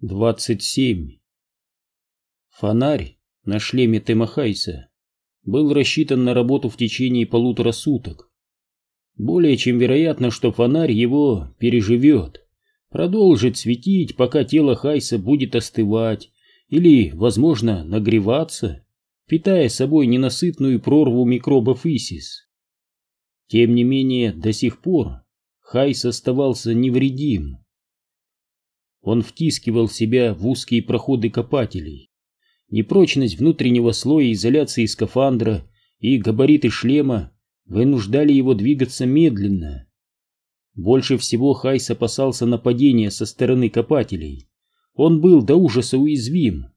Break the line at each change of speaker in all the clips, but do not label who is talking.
27. Фонарь на шлеме Темахайса был рассчитан на работу в течение полутора суток. Более чем вероятно, что фонарь его переживет, продолжит светить, пока тело Хайса будет остывать или, возможно, нагреваться, питая собой ненасытную прорву микробов Исис. Тем не менее, до сих пор Хайс оставался невредим. Он втискивал себя в узкие проходы копателей. Непрочность внутреннего слоя изоляции скафандра и габариты шлема вынуждали его двигаться медленно. Больше всего Хайс опасался нападения со стороны копателей. Он был до ужаса уязвим.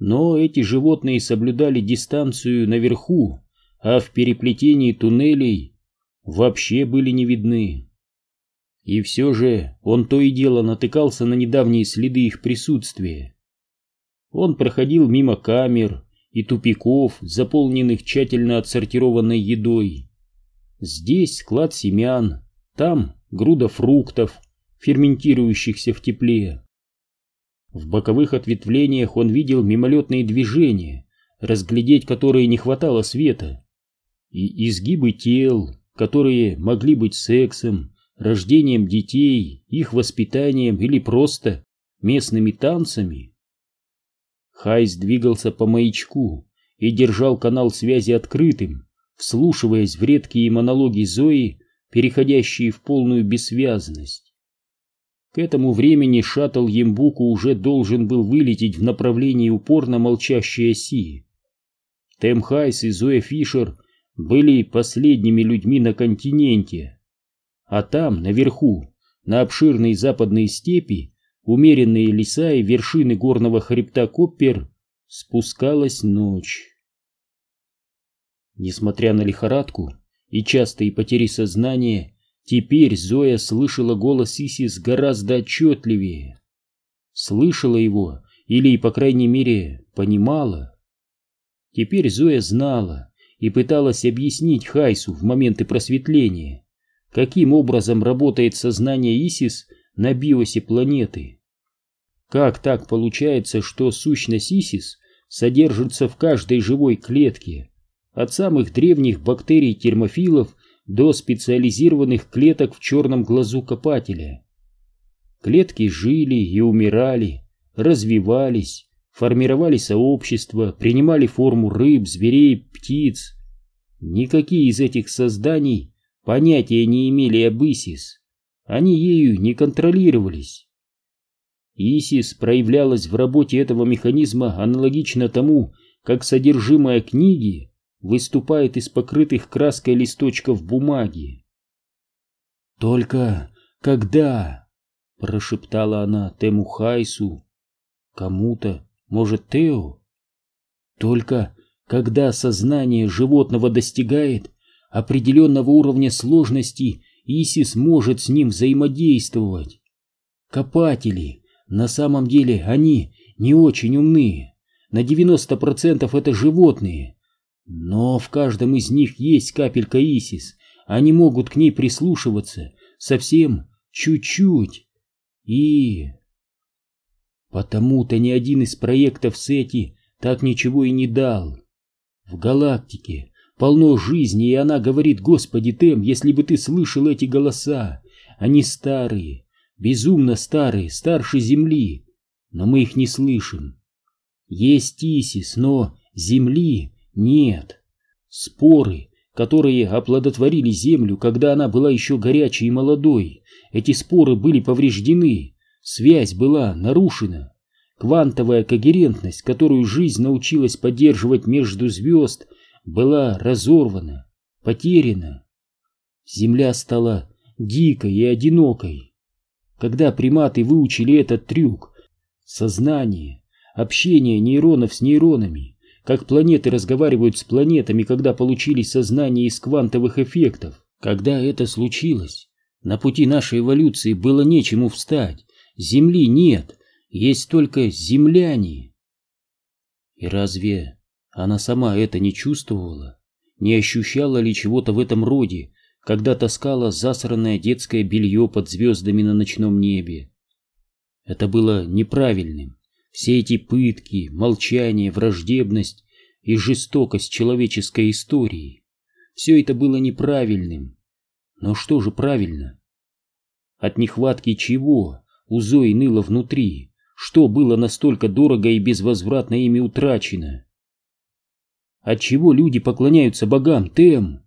Но эти животные соблюдали дистанцию наверху, а в переплетении туннелей вообще были не видны. И все же он то и дело натыкался на недавние следы их присутствия. Он проходил мимо камер и тупиков, заполненных тщательно отсортированной едой. Здесь склад семян, там груда фруктов, ферментирующихся в тепле. В боковых ответвлениях он видел мимолетные движения, разглядеть которые не хватало света, и изгибы тел, которые могли быть сексом, рождением детей, их воспитанием или просто местными танцами. Хайс двигался по маячку и держал канал связи открытым, вслушиваясь в редкие монологи Зои, переходящие в полную бессвязность. К этому времени шаттл Ембуку уже должен был вылететь в направлении упорно молчащей оси. Тэм Хайс и Зоя Фишер были последними людьми на континенте, а там, наверху, на обширной западной степи, умеренные леса и вершины горного хребта Коппер, спускалась ночь. Несмотря на лихорадку и частые потери сознания, теперь Зоя слышала голос Исис гораздо отчетливее. Слышала его, или, по крайней мере, понимала. Теперь Зоя знала и пыталась объяснить Хайсу в моменты просветления, каким образом работает сознание Исис на биосе планеты. Как так получается, что сущность Исис содержится в каждой живой клетке, от самых древних бактерий-термофилов до специализированных клеток в черном глазу копателя? Клетки жили и умирали, развивались, формировали сообщества, принимали форму рыб, зверей, птиц. Никакие из этих созданий понятия не имели об Исис. Они ею не контролировались. Исис проявлялась в работе этого механизма аналогично тому, как содержимое книги выступает из покрытых краской листочков бумаги. «Только когда?» — прошептала она Тему Хайсу. «Кому-то, может, Тео?» «Только когда сознание животного достигает определенного уровня сложности Исис может с ним взаимодействовать. Копатели, на самом деле они не очень умные, на 90% это животные, но в каждом из них есть капелька Исис, они могут к ней прислушиваться совсем чуть-чуть. И... Потому-то ни один из проектов Сети так ничего и не дал. В галактике полно жизни, и она говорит, Господи, Тем, если бы ты слышал эти голоса, они старые, безумно старые, старше Земли, но мы их не слышим. Есть Исис, но Земли нет. Споры, которые оплодотворили Землю, когда она была еще горячей и молодой, эти споры были повреждены, связь была нарушена. Квантовая когерентность, которую жизнь научилась поддерживать между звезд, была разорвана, потеряна. Земля стала дикой и одинокой. Когда приматы выучили этот трюк, сознание, общение нейронов с нейронами, как планеты разговаривают с планетами, когда получили сознание из квантовых эффектов, когда это случилось, на пути нашей эволюции было нечему встать, Земли нет, есть только земляне. И разве она сама это не чувствовала, не ощущала ли чего-то в этом роде, когда таскала засранное детское белье под звездами на ночном небе. Это было неправильным. Все эти пытки, молчание, враждебность и жестокость человеческой истории. Все это было неправильным. Но что же правильно? От нехватки чего у Зои ныло внутри? Что было настолько дорого и безвозвратно ими утрачено? Отчего люди поклоняются богам, Тем?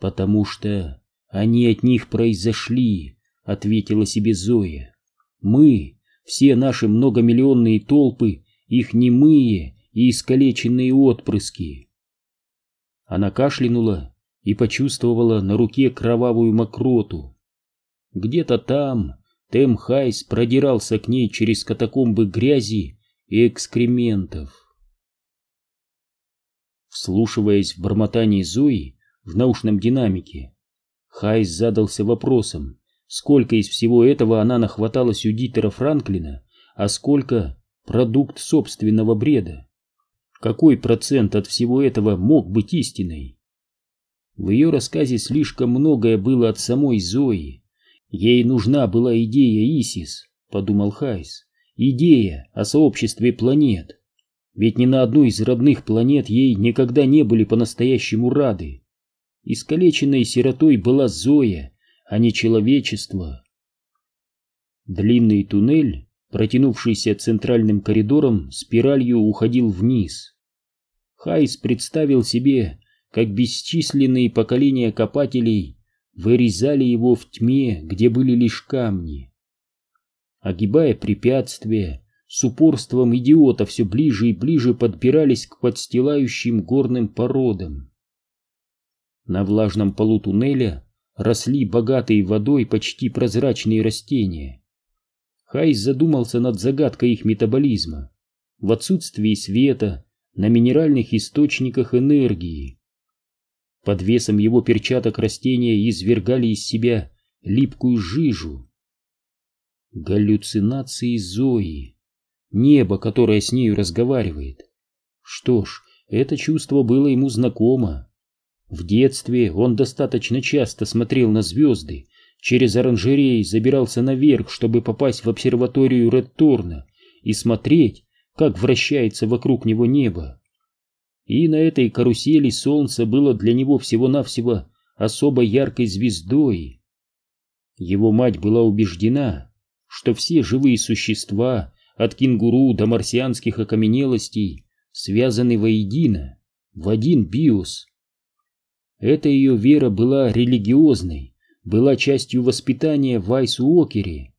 Потому что они от них произошли, ответила себе Зоя. Мы, все наши многомиллионные толпы, их немые и искалеченные отпрыски. Она кашлянула и почувствовала на руке кровавую мокроту. Где-то там Тем Хайс продирался к ней через катакомбы грязи и экскрементов. Вслушиваясь в бормотание Зои в наушном динамике, Хайс задался вопросом, сколько из всего этого она нахваталась у Дитера Франклина, а сколько продукт собственного бреда. Какой процент от всего этого мог быть истиной? В ее рассказе слишком многое было от самой Зои. Ей нужна была идея Исис, подумал Хайс. Идея о сообществе планет. Ведь ни на одной из родных планет ей никогда не были по-настоящему рады. Искалеченной сиротой была Зоя, а не человечество. Длинный туннель протянувшийся центральным коридором, спиралью уходил вниз. Хайс представил себе, как бесчисленные поколения копателей вырезали его в тьме, где были лишь камни. Огибая препятствия, с упорством идиота все ближе и ближе подбирались к подстилающим горным породам. На влажном полу туннеля росли богатые водой почти прозрачные растения. Хайс задумался над загадкой их метаболизма. В отсутствии света, на минеральных источниках энергии. Под весом его перчаток растения извергали из себя липкую жижу. Галлюцинации Зои. Небо, которое с нею разговаривает. Что ж, это чувство было ему знакомо. В детстве он достаточно часто смотрел на звезды, через оранжереи забирался наверх, чтобы попасть в обсерваторию Редторна и смотреть, как вращается вокруг него небо. И на этой карусели солнце было для него всего-навсего особо яркой звездой. Его мать была убеждена, что все живые существа, от кенгуру до марсианских окаменелостей, связаны воедино, в один биос. Эта ее вера была религиозной, была частью воспитания в Айс-Уокере.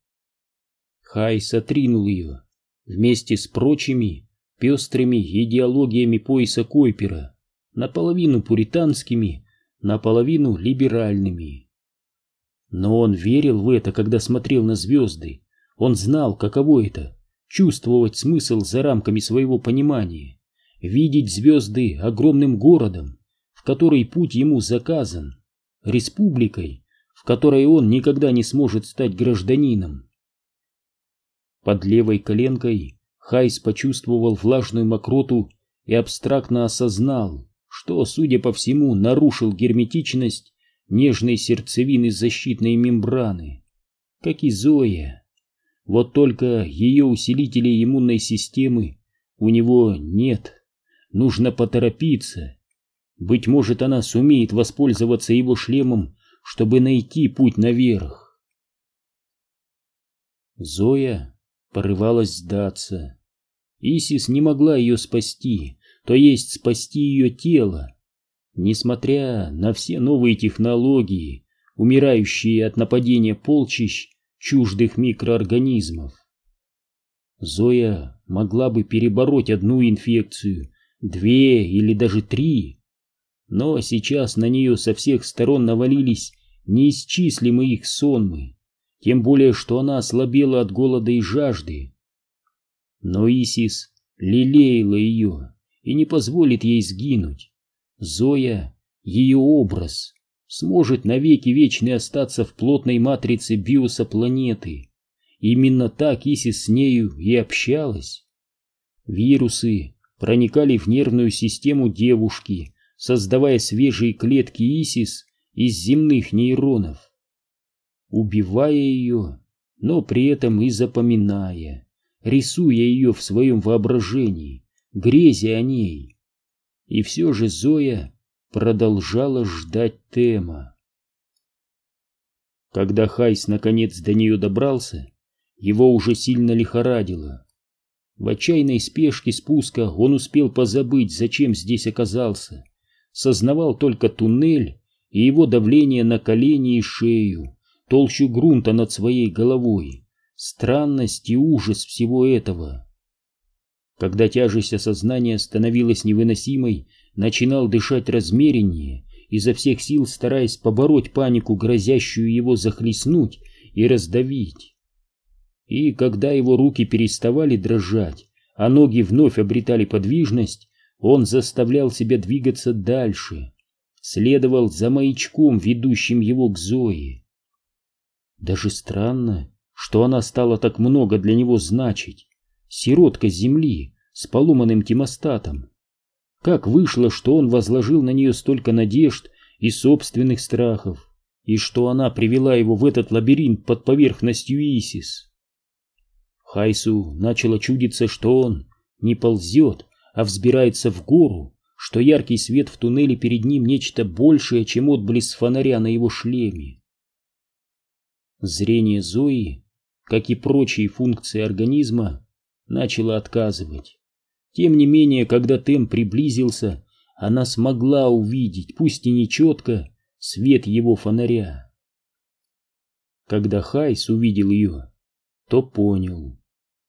Хайс отринул ее вместе с прочими пестрыми идеологиями пояса Койпера, наполовину пуританскими, наполовину либеральными. Но он верил в это, когда смотрел на звезды. Он знал, каково это — чувствовать смысл за рамками своего понимания, видеть звезды огромным городом, в который путь ему заказан, республикой, в которой он никогда не сможет стать гражданином. Под левой коленкой Хайс почувствовал влажную мокроту и абстрактно осознал, что, судя по всему, нарушил герметичность нежной сердцевины защитной мембраны, как и Зоя. Вот только ее усилителей иммунной системы у него нет. Нужно поторопиться. Быть может, она сумеет воспользоваться его шлемом чтобы найти путь наверх. Зоя порывалась сдаться. Исис не могла ее спасти, то есть спасти ее тело. Несмотря на все новые технологии, умирающие от нападения полчищ чуждых микроорганизмов. Зоя могла бы перебороть одну инфекцию, две или даже три, но сейчас на нее со всех сторон навалились неисчислимые их сонмы, тем более что она ослабела от голода и жажды. Но Исис лелеяла ее и не позволит ей сгинуть. Зоя, ее образ, сможет навеки вечный остаться в плотной матрице биоса планеты. Именно так Исис с нею и общалась. Вирусы проникали в нервную систему девушки, создавая свежие клетки ИСИС из земных нейронов. Убивая ее, но при этом и запоминая, рисуя ее в своем воображении, грезя о ней. И все же Зоя продолжала ждать Тема. Когда Хайс наконец до нее добрался, его уже сильно лихорадило. В отчаянной спешке спуска он успел позабыть, зачем здесь оказался. Сознавал только туннель и его давление на колени и шею, толщу грунта над своей головой, странность и ужас всего этого. Когда тяжесть осознания становилась невыносимой, начинал дышать размереннее, изо всех сил стараясь побороть панику, грозящую его захлестнуть и раздавить. И когда его руки переставали дрожать, а ноги вновь обретали подвижность, он заставлял себя двигаться дальше, следовал за маячком, ведущим его к Зое. Даже странно, что она стала так много для него значить. Сиротка земли с поломанным тимостатом. Как вышло, что он возложил на нее столько надежд и собственных страхов, и что она привела его в этот лабиринт под поверхностью Исис? Хайсу начало чудиться, что он не ползет, а взбирается в гору, что яркий свет в туннеле перед ним нечто большее, чем отблеск фонаря на его шлеме. Зрение Зои, как и прочие функции организма, начало отказывать. Тем не менее, когда Тем приблизился, она смогла увидеть, пусть и нечетко, свет его фонаря. Когда Хайс увидел ее, то понял.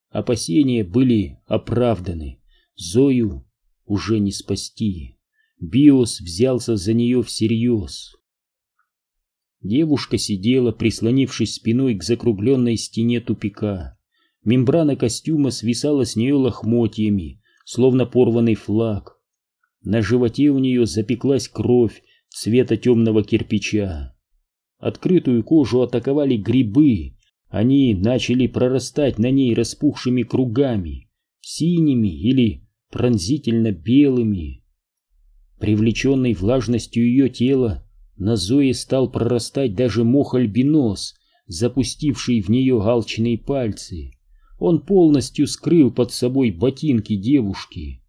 Опасения были оправданы. Зою уже не спасти. Биос взялся за нее всерьез. Девушка сидела, прислонившись спиной к закругленной стене тупика. Мембрана костюма свисала с нее лохмотьями, словно порванный флаг. На животе у нее запеклась кровь цвета темного кирпича. Открытую кожу атаковали грибы, они начали прорастать на ней распухшими кругами, синими или пронзительно белыми. Привлеченный влажностью ее тела, на Зое стал прорастать даже мох-альбинос, запустивший в нее алчные пальцы он полностью скрыл под собой ботинки девушки.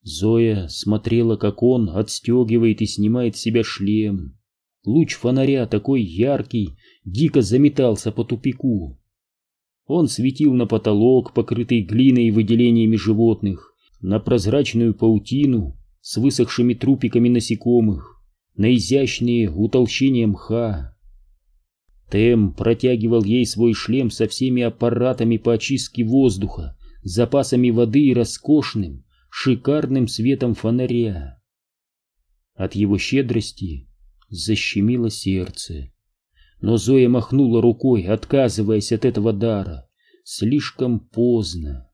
Зоя смотрела, как он отстегивает и снимает с себя шлем. Луч фонаря, такой яркий, дико заметался по тупику. Он светил на потолок, покрытый глиной и выделениями животных, на прозрачную паутину с высохшими трупиками насекомых, на изящные утолщения мха. Тем протягивал ей свой шлем со всеми аппаратами по очистке воздуха, запасами воды и роскошным, шикарным светом фонаря. От его щедрости защемило сердце. Но Зоя махнула рукой, отказываясь от этого дара. Слишком поздно.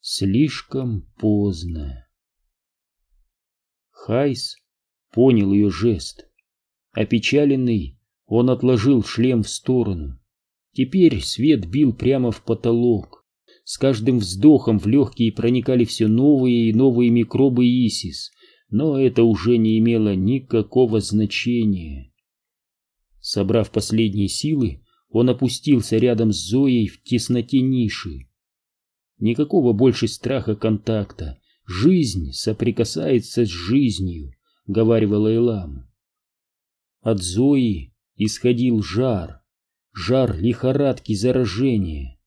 Слишком поздно. Хайс понял ее жест. Опечаленный, он отложил шлем в сторону. Теперь свет бил прямо в потолок. С каждым вздохом в легкие проникали все новые и новые микробы ИСИС, но это уже не имело никакого значения. Собрав последние силы, он опустился рядом с Зоей в тесноте ниши. Никакого больше страха контакта. Жизнь соприкасается с жизнью, — говаривала Элам. От Зои исходил жар, жар лихорадки заражения.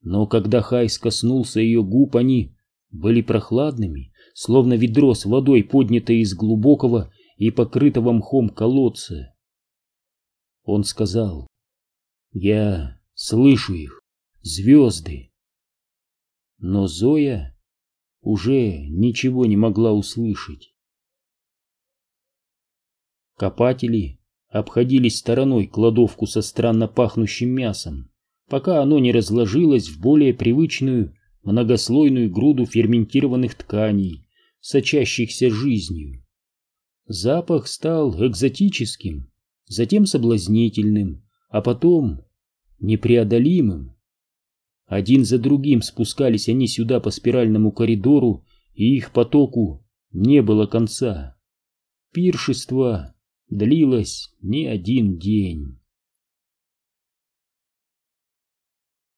Но когда Хайс коснулся ее губ, они были прохладными, словно ведро с водой, поднятое из глубокого и покрытого мхом колодца. Он сказал, «Я слышу их, звезды». Но Зоя уже ничего не могла услышать. Копатели обходили стороной кладовку со странно пахнущим мясом, пока оно не разложилось в более привычную многослойную груду ферментированных тканей, сочащихся жизнью. Запах стал экзотическим, затем соблазнительным, а потом непреодолимым. Один за другим спускались они сюда по спиральному коридору, и их потоку не было конца. Пиршество длилось не один день.